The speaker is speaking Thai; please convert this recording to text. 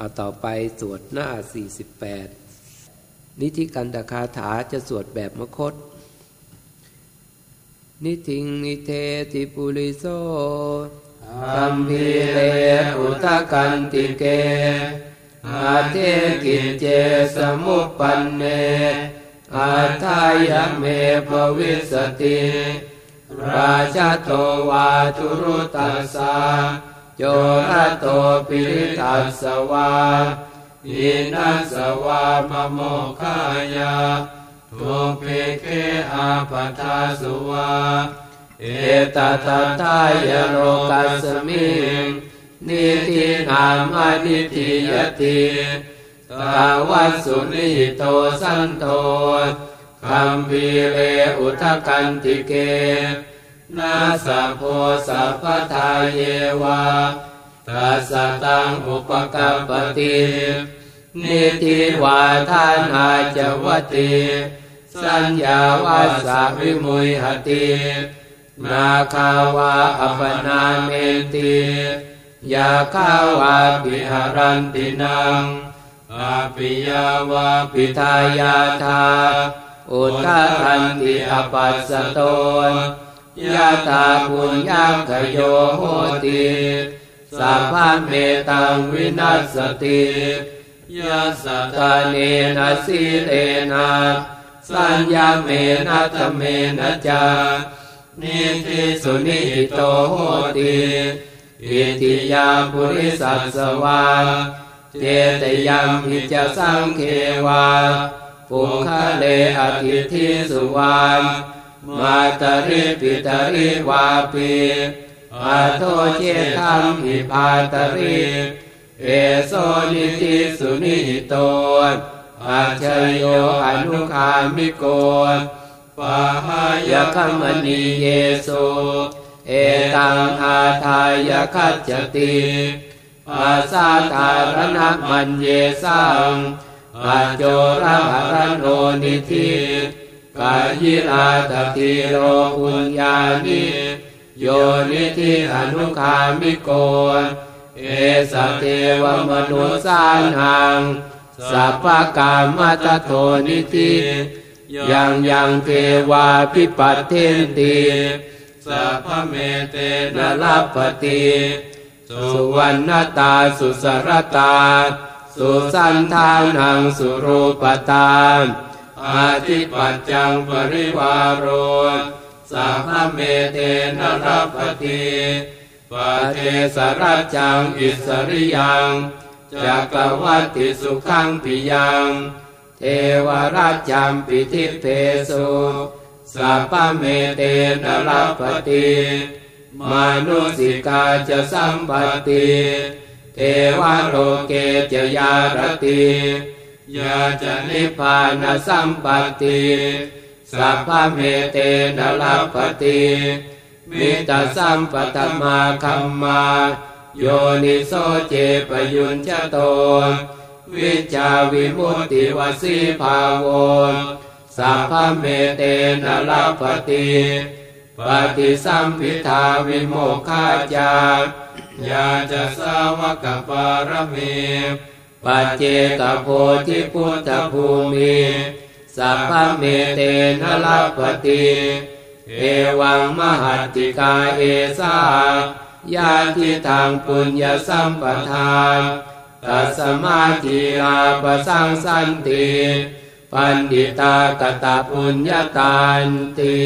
เอาต่อไปสวดหน้า 48 นิธิกัณฑคาถาจะสวดแบบมคต นิธิงนิเธติปุริโสคัมภีเร โอทะกันติเกอัตเถ กิจเจ สะมุปปันเน อัตถายะ เม ภะวิสสะติ ราชะโตวาทุรุตัสสะ โยระโตปิริทัสวาอินัสวามโมคายาทุเปเคอาปทาสุวาเอตตาทายโรกัสมิงนิตินามนิติยติตาวัสุนิโตสันโตคัมภีเรอุทกันติเก นาสะโพสัพพทาเยวาตัสตังอุปกัปตินิติวาทานาจวติสัญญาวาสาวิมุยหตินาคาวาอัปนาเมติยาคาวาปิหารันตินังอาปิยาวาปิทายาธาอุทารันติอปัสสโต ยะตาปุญญาขโยโหติสัพพเมตังวินัสติยะสัตาเนนะสีเลนะสัญญาเมนะธเมนะจานิติสุนิโตโหติอิติยาปุริสัสวาเจตยัมพิจสังเควาปุคะเลอธิทิสุวาน มาตริปิตริวาปิอาโทเจธัมหิพาตริเอโซนิติสุนิโตอาชโยอนุคามิโกปาหายะ คะมะนีเยสุเอตังอาทายะ คัจฉะติอะสาธาระณะมัญเญสังอะโจระหะระโณ นิธิ กะยิราถะ ธีโรปุญญานิโยนิธิ อะนุคามิโก เอสะ เทวะมะนุสสานังสัพพะกามะทะโทนิธิยังยังเทวาภิปัตเถนติสัพพะเมเตนะลัพภะติสุวัณณะตาสุสะระตา สุสัณฐานังสุรูปะตา อาธิปัจจัง ปะริวาโรสัพพะเมเตนะ ลัพภะติ ปะเทสะรัชชังอิสสะริยังจักกะวัตติสุขังปิยัง เทวะรัชชัมปิทิพเพสุสัพพะเมเตนะ ลัพภะติ มานุสสิกาจะสัมปัตติ เทวะโลเกจะยา ระติ ยาจะนิพพานะสัมปัตติสัพพะเมเตนะลัพภะติมิตตะสัมปะทะมาคัมมะโยนิโสเจ ปะยุญชะโต วิชชาวิมุตติวะสีภาโวสัพพะเมเตนะลัพภะติ ปะฏิสัมภิทาวิโมกขาจะ ยาจะสาวะกะปาระมี ปัจเจกะโพธิพุทธะภูมิสัพพะเมเตนะลัพภะติเอวังมหัตติกาเอสายาทิทางปุญญสัมปทานตัสมาธิอาปสังสันติ ปันดิตากตาปุญญาตานติ